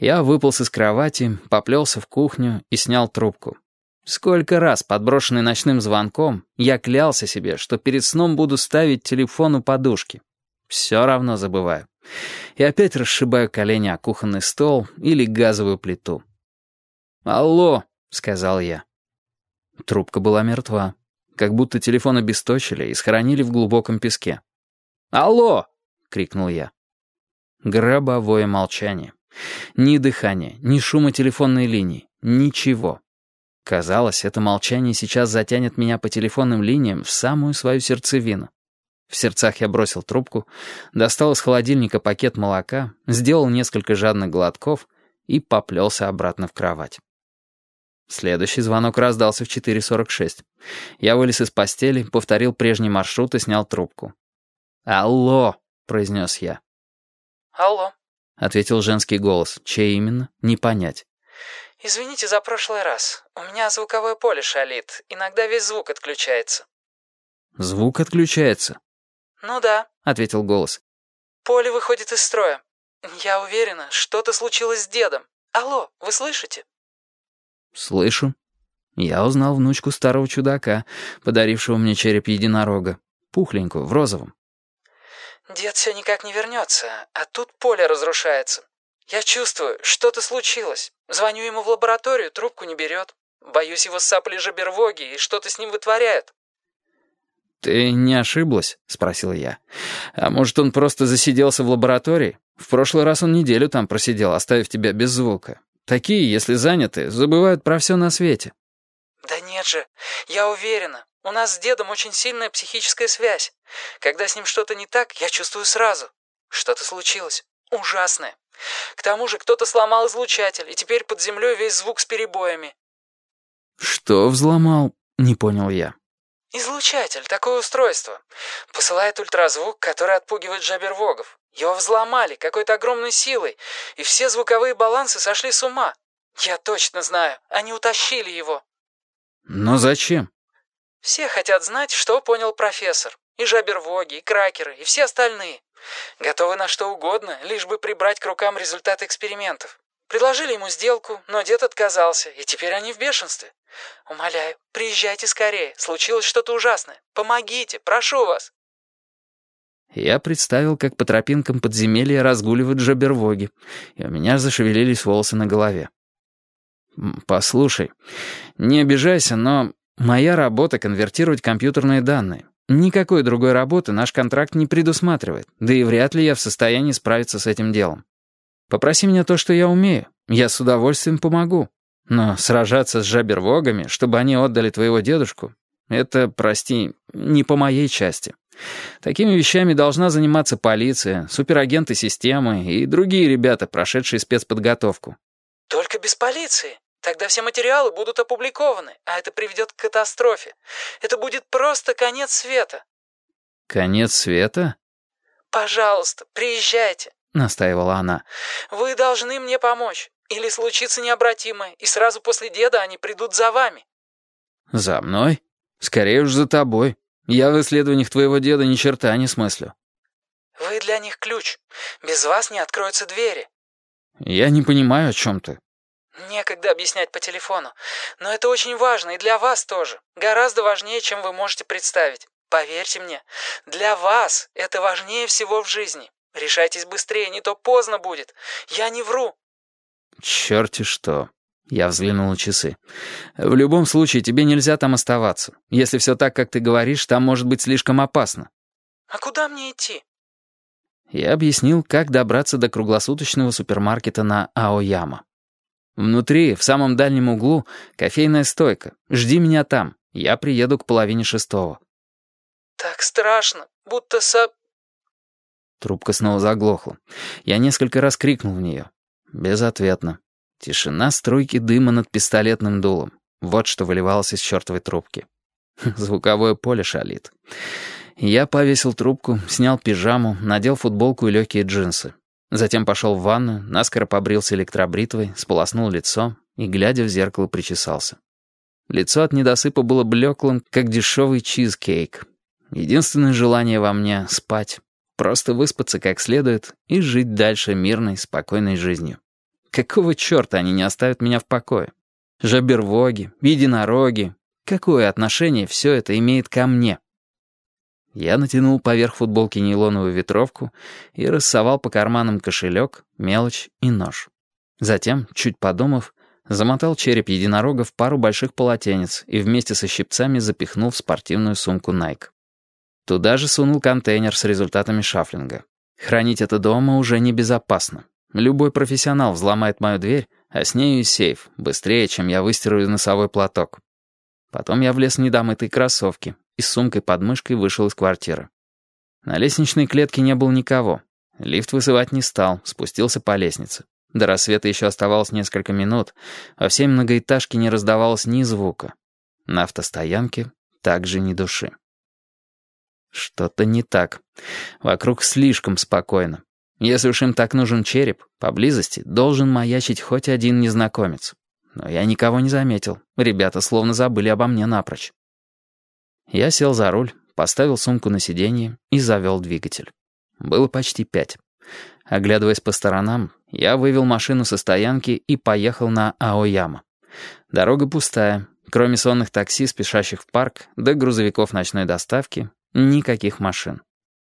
Я выполз из кровати, поплелся в кухню и снял трубку. Сколько раз, подброшенный ночным звонком, я клялся себе, что перед сном буду ставить телефон у подушки. Все равно забываю. И опять расшибаю колени о кухонный стол или газовую плиту. «Алло», — сказал я. Трубка была мертва, как будто телефон обесточили и схоронили в глубоком песке. «Алло!» — крикнул я. Гробовое молчание. Ни дыхания, ни шума телефонной линии, ничего. Казалось, это молчание сейчас затянет меня по телефонным линиям в самую свою сердцевину. В сердцах я бросил трубку, достал из холодильника пакет молока, сделал несколько жадных глотков и поплелся обратно в кровать. Следующий звонок раздался в 4.46. Я вылез из постели, повторил прежний маршрут и снял трубку. «Алло!» — произнес я. «Алло!» — ответил женский голос. Чей именно? Не понять. «Извините за прошлый раз. У меня звуковое поле шалит. Иногда весь звук отключается». «Звук отключается?» «Ну да», — ответил голос. «Поле выходит из строя. Я уверена, что-то случилось с дедом. Алло, вы слышите?» «Слышу». Я узнал внучку старого чудака, подарившего мне череп единорога. Пухленькую, в розовом. Дед все никак не вернется, а тут поле разрушается. Я чувствую, что-то случилось. Звоню ему в лабораторию, трубку не берет. Боюсь его сапли жабервоги, и что-то с ним вытворяют. «Ты не ошиблась?» — спросил я. «А может, он просто засиделся в лаборатории? В прошлый раз он неделю там просидел, оставив тебя без звука. Такие, если заняты, забывают про все на свете». «Да нет же, я уверена. У нас с дедом очень сильная психическая связь. Когда с ним что-то не так, я чувствую сразу. Что-то случилось. Ужасное. К тому же кто-то сломал излучатель, и теперь под землей весь звук с перебоями». «Что взломал?» — не понял я. «Излучатель, такое устройство. Посылает ультразвук, который отпугивает жабервогов. Его взломали какой-то огромной силой, и все звуковые балансы сошли с ума. Я точно знаю, они утащили его». «Но зачем?» Все хотят знать, что понял профессор. И жабервоги, и кракеры, и все остальные. Готовы на что угодно, лишь бы прибрать к рукам результаты экспериментов. Предложили ему сделку, но дед отказался, и теперь они в бешенстве. Умоляю, приезжайте скорее, случилось что-то ужасное. Помогите, прошу вас. Я представил, как по тропинкам подземелья разгуливают жабервоги, и у меня зашевелились волосы на голове. «Послушай, не обижайся, но Моя работа — конвертировать компьютерные данные. Никакой другой работы наш контракт не предусматривает, да и вряд ли я в состоянии справиться с этим делом. Попроси меня то, что я умею, я с удовольствием помогу. Но сражаться с жабервогами, чтобы они отдали твоего дедушку, это, прости, не по моей части. Такими вещами должна заниматься полиция, суперагенты системы и другие ребята, прошедшие спецподготовку. «Только без полиции», Тогда все материалы будут опубликованы, а это приведет к катастрофе. Это будет просто конец света». «Конец света?» «Пожалуйста, приезжайте», — настаивала она. «Вы должны мне помочь. Или случится необратимое, и сразу после деда они придут за вами». «За мной? Скорее уж за тобой. Я в исследованиях твоего деда ни черта не смыслю». «Вы для них ключ. Без вас не откроются двери». «Я не понимаю, о чем ты». Некогда объяснять по телефону. Но это очень важно и для вас тоже. Гораздо важнее, чем вы можете представить. Поверьте мне, для вас это важнее всего в жизни. Решайтесь быстрее, не то поздно будет. Я не вру. Черти что. Я взглянул на часы. В любом случае, тебе нельзя там оставаться. Если все так, как ты говоришь, там может быть слишком опасно. А куда мне идти? Я объяснил, как добраться до круглосуточного супермаркета на Аояма. Внутри, в самом дальнем углу, кофейная стойка. Жди меня там. Я приеду к половине шестого». «Так страшно, будто со...» Трубка снова заглохла. Я несколько раз крикнул в нее. Безответно. Тишина струйки дыма над пистолетным дулом. Вот что выливалось из чертовой трубки. Звуковое поле шалит. Я повесил трубку, снял пижаму, надел футболку и легкие джинсы. Затем пошел в ванну, наскоро побрился электробритвой, сполоснул лицо и, глядя в зеркало, причесался. Лицо от недосыпа было блеклым, как дешевый чизкейк. Единственное желание во мне — спать. Просто выспаться как следует и жить дальше мирной, спокойной жизнью. Какого черта они не оставят меня в покое? Жабервоги, единороги. Какое отношение все это имеет ко мне? Я натянул поверх футболки нейлоновую ветровку и рассовал по карманам кошелек, мелочь и нож. Затем, чуть подумав, замотал череп единорога в пару больших полотенец и вместе со щипцами запихнул в спортивную сумку Nike. Туда же сунул контейнер с результатами шафлинга. Хранить это дома уже небезопасно. Любой профессионал взломает мою дверь, а с нею и сейф, быстрее, чем я выстираю носовой платок. Потом я влез в недомытые кроссовки и с сумкой под мышкой вышел из квартиры. На лестничной клетке не было никого. Лифт вызывать не стал, спустился по лестнице. До рассвета еще оставалось несколько минут, во всей многоэтажке не раздавалось ни звука. На автостоянке также ни души. Что-то не так. Вокруг слишком спокойно. Если уж им так нужен череп, поблизости должен маячить хоть один незнакомец. Но я никого не заметил. Ребята словно забыли обо мне напрочь. Я сел за руль, поставил сумку на сиденье и завел двигатель. Было почти пять. Оглядываясь по сторонам, я вывел машину со стоянки и поехал на Аояма. Дорога пустая. Кроме сонных такси, спешащих в парк, да грузовиков ночной доставки, никаких машин.